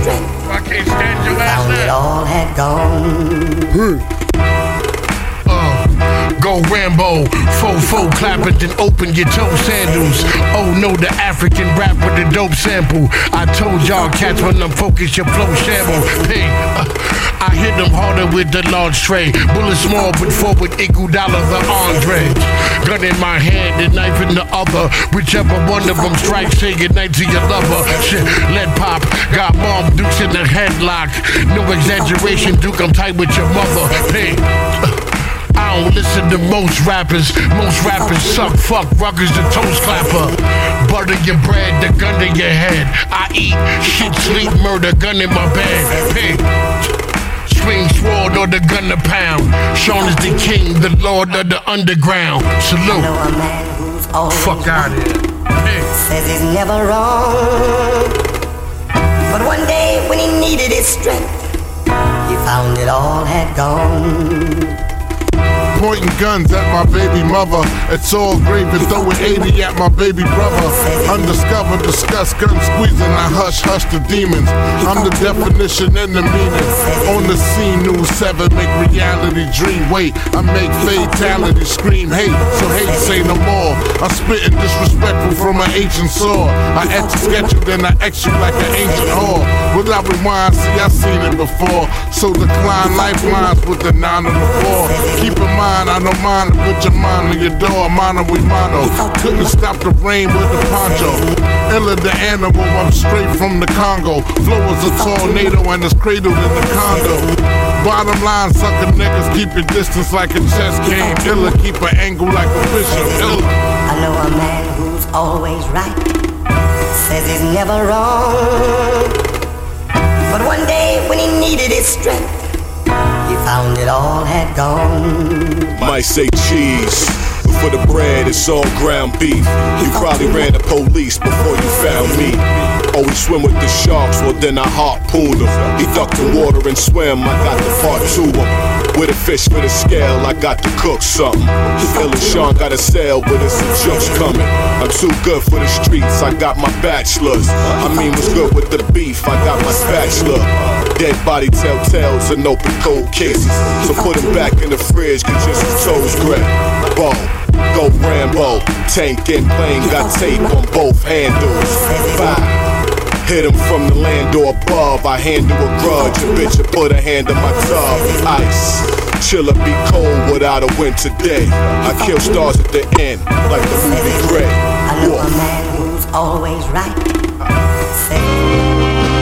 strength. I can't stand your ass Found it all had gone. Go Rambo, fo-fo clapping, then open your toe sandals. Oh no, the African rap with the dope sample. I told y'all cats when I'm focused, your flow shamble. Hey, uh, I hit them harder with the large tray. Bullet small, but forward Iguodala the Andre. Gun in my hand, and knife in the other. Whichever one of them strikes, say goodnight to your lover. Shit, lead pop, got mom dukes in the headlock. No exaggeration, Duke, I'm tight with your mother. Hey. I don't listen to most rappers. Most rappers suck, fuck, ruckers, the toast clapper. Butter your bread, the gun to your head. I eat, shit, sleep, murder, gun in my bed. Hey. Swing sword or the gun to pound. Sean is the king, the lord of the underground. Salute. a man who's always Fuck out of here. Says he's never wrong. But one day when he needed his strength, he found it all had gone. Pointing guns at my baby mother. It's all grave and throwing 80 at my baby brother. Undiscovered, discuss, gun squeezing. I hush, hush the demons. I'm the definition and the meaning. On the scene, news 7, make reality dream. Wait, I make fatality scream hate. So hate say no more. I spit spitting disrespectful from an ancient sword. I etch a sketch you, then I X you like an ancient whore. Without rewind, see, I've seen it before. So decline lifelines with the nine on the floor. Keep in mind, I don't mind to put your mind on your door. Mono we mono. Couldn't stop the rain with the poncho. Illa the animal, I'm straight from the Congo. Flow is a tornado and it's cradled in the condo. Bottom line, sucker niggas keep your distance like a chess game. Illa keep an angle like a bishop. Illa. I know a man who's always right, says he's never wrong. But one day when he needed his strength, found it all had gone. Might say cheese. But for the bread, it's all ground beef. You probably ran the police before you found me. Oh, Always swim with the sharks, well then I harpooned him. He ducked the water and swam, I got the part to him. With a fish for the scale, I got to cook something. Ill and Sean got a sale, but it's some jokes coming. I'm too good for the streets, I got my bachelors. I mean, what's good with the beef? I got my spatula. Dead body tell tales and open cold cases. So put him back in the fridge, get just his toes gray. Bow, go Rambo. Tank and plane got tape on both handles. Bye. Hit him from the land or above. I handle a grudge. A bitch will put a hand in my tub. Ice. Chiller be cold without a winter day. I kill stars at the end, like the movie Gray. I know a man who's always right,